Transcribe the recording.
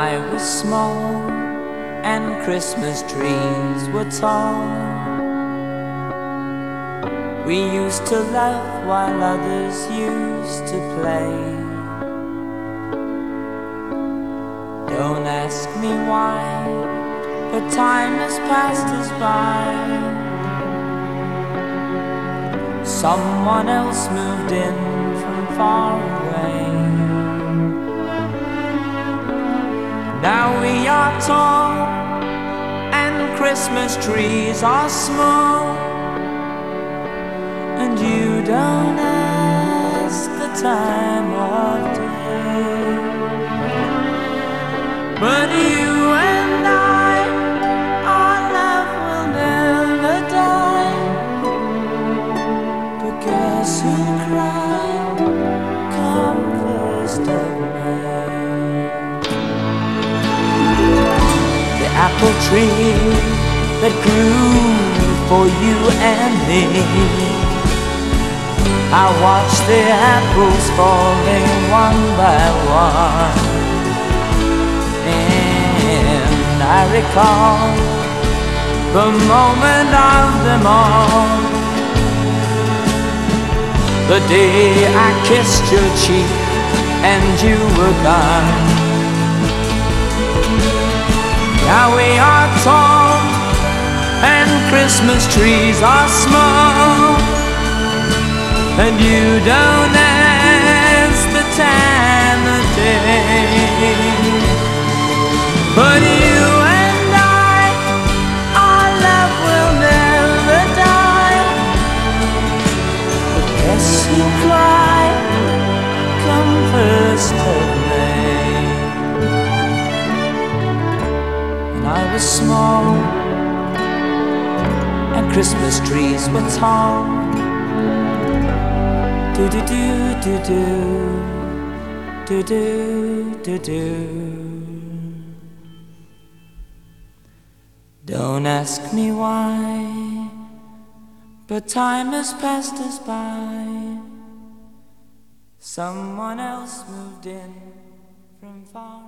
I was small and Christmas trees were tall, we used to laugh while others used to play. Don't ask me why, but time has passed us by. Someone else moved in from far away. Tall and Christmas trees are small, and you don't ask the time of day. But you and I, our love will never die. But guess who cried? Come first of May. Apple tree that grew for you and me. I watched the apples falling one by one. And I recall the moment of them all. The day I kissed your cheek and you were gone. Christmas trees are small, and you don't ask the time of day. But you and I, our love will never die. Guess who cried? Come first of May. When I was small Christmas trees were tall. Do do do do do do do do do. Don't ask me why, but time has passed us by. Someone else moved in from far